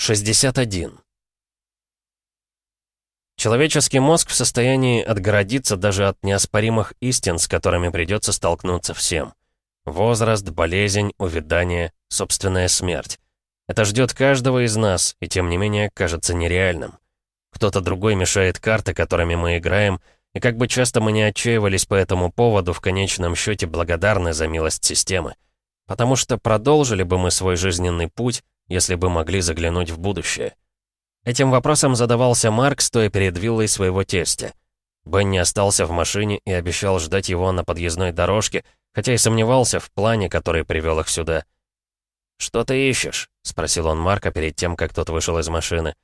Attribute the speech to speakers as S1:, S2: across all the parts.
S1: 61. Человеческий мозг в состоянии отгородиться даже от неоспоримых истин, с которыми придется столкнуться всем. Возраст, болезнь, увядание, собственная смерть. Это ждет каждого из нас, и тем не менее кажется нереальным. Кто-то другой мешает карты, которыми мы играем, и как бы часто мы не отчаивались по этому поводу, в конечном счете благодарны за милость системы. Потому что продолжили бы мы свой жизненный путь, если бы могли заглянуть в будущее? Этим вопросом задавался Марк, стоя перед виллой своего тестя. Бенни остался в машине и обещал ждать его на подъездной дорожке, хотя и сомневался в плане, который привел их сюда. «Что ты ищешь?» — спросил он Марка перед тем, как тот вышел из машины.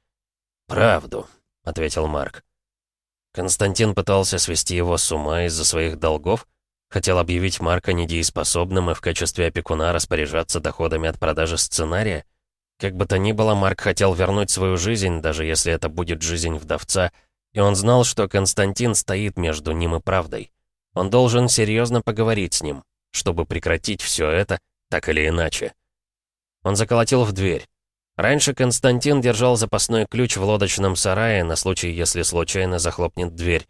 S1: «Правду», — ответил Марк. Константин пытался свести его с ума из-за своих долгов, хотел объявить Марка недееспособным и в качестве опекуна распоряжаться доходами от продажи сценария. Как бы то ни было, Марк хотел вернуть свою жизнь, даже если это будет жизнь вдовца, и он знал, что Константин стоит между ним и правдой. Он должен серьезно поговорить с ним, чтобы прекратить все это, так или иначе. Он заколотил в дверь. Раньше Константин держал запасной ключ в лодочном сарае на случай, если случайно захлопнет дверь.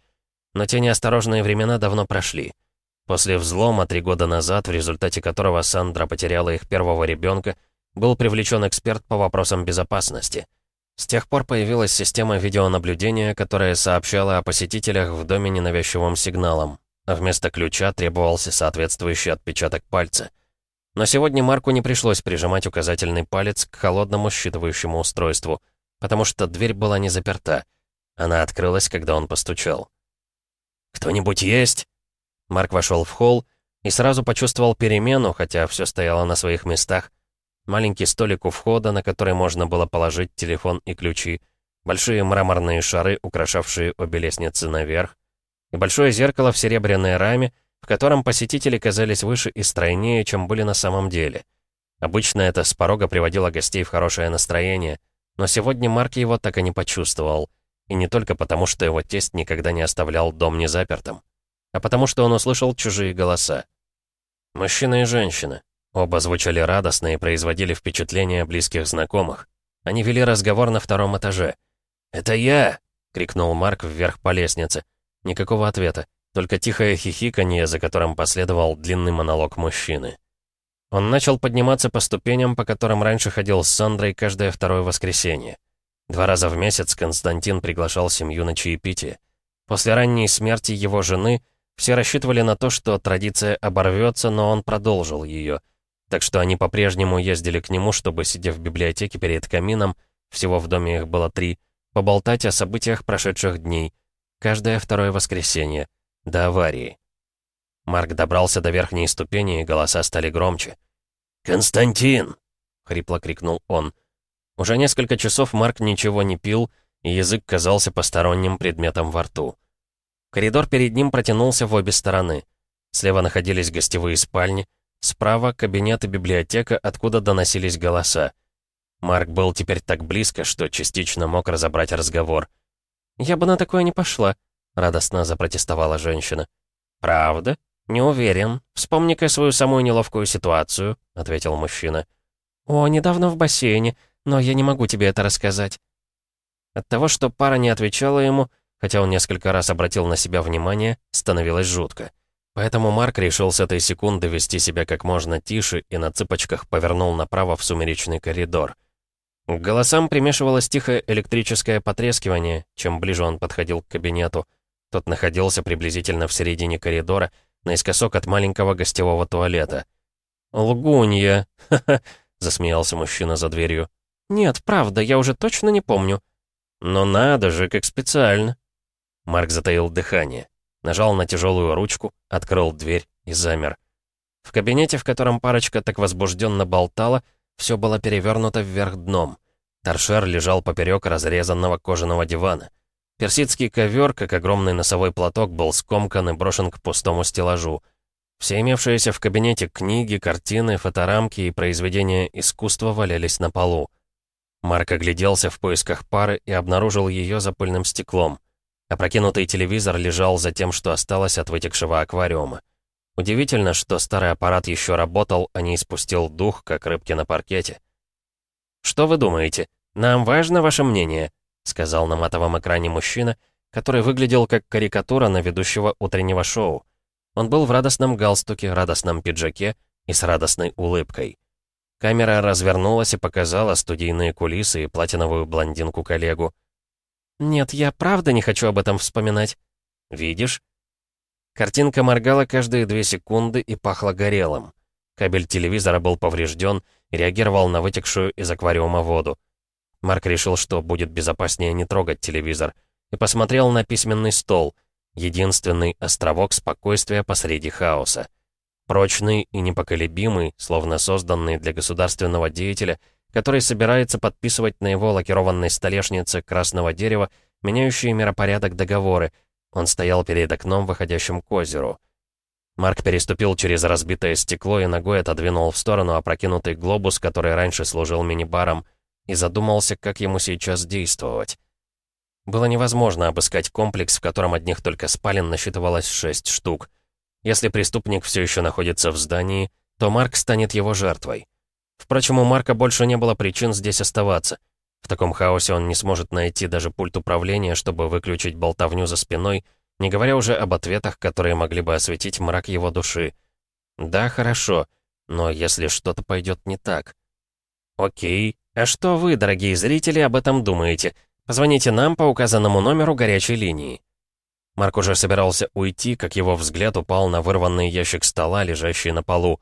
S1: Но те неосторожные времена давно прошли. После взлома три года назад, в результате которого Сандра потеряла их первого ребенка, был привлечен эксперт по вопросам безопасности. С тех пор появилась система видеонаблюдения, которая сообщала о посетителях в доме ненавязчивым сигналом, а вместо ключа требовался соответствующий отпечаток пальца. Но сегодня Марку не пришлось прижимать указательный палец к холодному считывающему устройству, потому что дверь была не заперта. Она открылась, когда он постучал. «Кто-нибудь есть?» Марк вошел в холл и сразу почувствовал перемену, хотя все стояло на своих местах, маленький столик у входа, на который можно было положить телефон и ключи, большие мраморные шары, украшавшие обе лестницы наверх, и большое зеркало в серебряной раме, в котором посетители казались выше и стройнее, чем были на самом деле. Обычно это с порога приводило гостей в хорошее настроение, но сегодня Марк его так и не почувствовал. И не только потому, что его тесть никогда не оставлял дом незапертым, а потому что он услышал чужие голоса. Мужчина и женщина, Оба звучали радостно и производили впечатление близких знакомых. Они вели разговор на втором этаже. «Это я!» — крикнул Марк вверх по лестнице. Никакого ответа, только тихое хихиканье, за которым последовал длинный монолог мужчины. Он начал подниматься по ступеням, по которым раньше ходил с Сандрой каждое второе воскресенье. Два раза в месяц Константин приглашал семью на чаепитие. После ранней смерти его жены все рассчитывали на то, что традиция оборвется, но он продолжил ее — так что они по-прежнему ездили к нему, чтобы, сидя в библиотеке перед камином, всего в доме их было три, поболтать о событиях прошедших дней. Каждое второе воскресенье. До аварии. Марк добрался до верхней ступени, и голоса стали громче. «Константин!» — хрипло крикнул он. Уже несколько часов Марк ничего не пил, и язык казался посторонним предметом во рту. Коридор перед ним протянулся в обе стороны. Слева находились гостевые спальни, Справа — кабинет и библиотека, откуда доносились голоса. Марк был теперь так близко, что частично мог разобрать разговор. «Я бы на такое не пошла», — радостно запротестовала женщина. «Правда? Не уверен. Вспомни-ка свою самую неловкую ситуацию», — ответил мужчина. «О, недавно в бассейне, но я не могу тебе это рассказать». От того, что пара не отвечала ему, хотя он несколько раз обратил на себя внимание, становилось жутко. Поэтому Марк решил с этой секунды вести себя как можно тише и на цыпочках повернул направо в сумеречный коридор. К голосам примешивалось тихое электрическое потрескивание, чем ближе он подходил к кабинету. Тот находился приблизительно в середине коридора, наискосок от маленького гостевого туалета. «Лгунья!» — засмеялся мужчина за дверью. «Нет, правда, я уже точно не помню». «Но надо же, как специально!» Марк затаил дыхание. Нажал на тяжелую ручку, открыл дверь и замер. В кабинете, в котором парочка так возбужденно болтала, все было перевернуто вверх дном. Торшер лежал поперек разрезанного кожаного дивана. Персидский ковер, как огромный носовой платок, был скомкан и брошен к пустому стеллажу. Все имевшиеся в кабинете книги, картины, фоторамки и произведения искусства валялись на полу. Марк огляделся в поисках пары и обнаружил ее за пыльным стеклом. Опрокинутый телевизор лежал за тем, что осталось от вытекшего аквариума. Удивительно, что старый аппарат еще работал, а не испустил дух, как рыбки на паркете. «Что вы думаете?» — «Нам важно ваше мнение», — сказал на матовом экране мужчина, который выглядел как карикатура на ведущего утреннего шоу. Он был в радостном галстуке, радостном пиджаке и с радостной улыбкой. Камера развернулась и показала студийные кулисы и платиновую блондинку-коллегу. «Нет, я правда не хочу об этом вспоминать». «Видишь?» Картинка моргала каждые две секунды и пахла горелым. Кабель телевизора был поврежден и реагировал на вытекшую из аквариума воду. Марк решил, что будет безопаснее не трогать телевизор, и посмотрел на письменный стол, единственный островок спокойствия посреди хаоса. Прочный и непоколебимый, словно созданный для государственного деятеля, который собирается подписывать на его лакированной столешнице красного дерева меняющие миропорядок договоры, он стоял перед окном, выходящим к озеру. Марк переступил через разбитое стекло и ногой отодвинул в сторону опрокинутый глобус, который раньше служил мини-баром, и задумался, как ему сейчас действовать. Было невозможно обыскать комплекс, в котором одних только спален насчитывалось шесть штук. Если преступник все еще находится в здании, то Марк станет его жертвой. Впрочем, у Марка больше не было причин здесь оставаться. В таком хаосе он не сможет найти даже пульт управления, чтобы выключить болтовню за спиной, не говоря уже об ответах, которые могли бы осветить мрак его души. Да, хорошо, но если что-то пойдет не так... Окей, а что вы, дорогие зрители, об этом думаете? Позвоните нам по указанному номеру горячей линии. Марк уже собирался уйти, как его взгляд упал на вырванный ящик стола, лежащий на полу.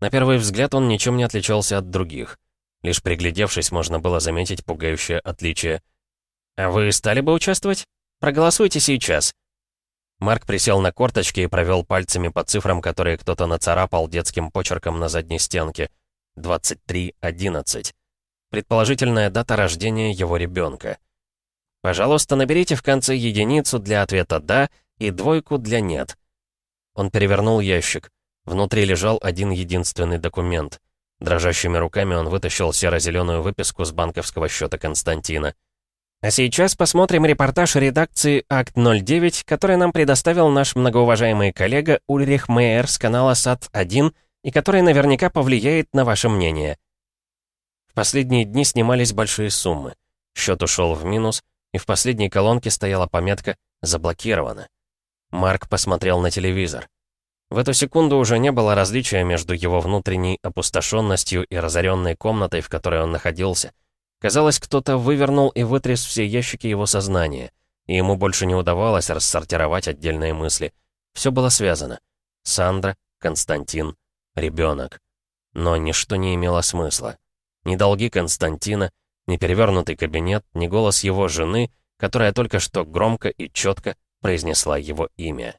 S1: На первый взгляд он ничем не отличался от других. Лишь приглядевшись, можно было заметить пугающее отличие. «А вы стали бы участвовать? Проголосуйте сейчас». Марк присел на корточки и провел пальцами по цифрам, которые кто-то нацарапал детским почерком на задней стенке. 23.11. Предположительная дата рождения его ребенка. Пожалуйста, наберите в конце единицу для ответа «да» и двойку для «нет». Он перевернул ящик. Внутри лежал один единственный документ. Дрожащими руками он вытащил серо-зеленую выписку с банковского счета Константина. А сейчас посмотрим репортаж редакции «Акт-09», который нам предоставил наш многоуважаемый коллега Ульрих Мейер с канала САТ-1 и который наверняка повлияет на ваше мнение. В последние дни снимались большие суммы. Счет ушел в минус, и в последней колонке стояла пометка «Заблокировано». Марк посмотрел на телевизор. В эту секунду уже не было различия между его внутренней опустошенностью и разоренной комнатой, в которой он находился. Казалось, кто-то вывернул и вытряс все ящики его сознания, и ему больше не удавалось рассортировать отдельные мысли. Все было связано. Сандра, Константин, ребенок. Но ничто не имело смысла. Ни долги Константина, ни перевернутый кабинет, ни голос его жены, которая только что громко и четко произнесла его имя.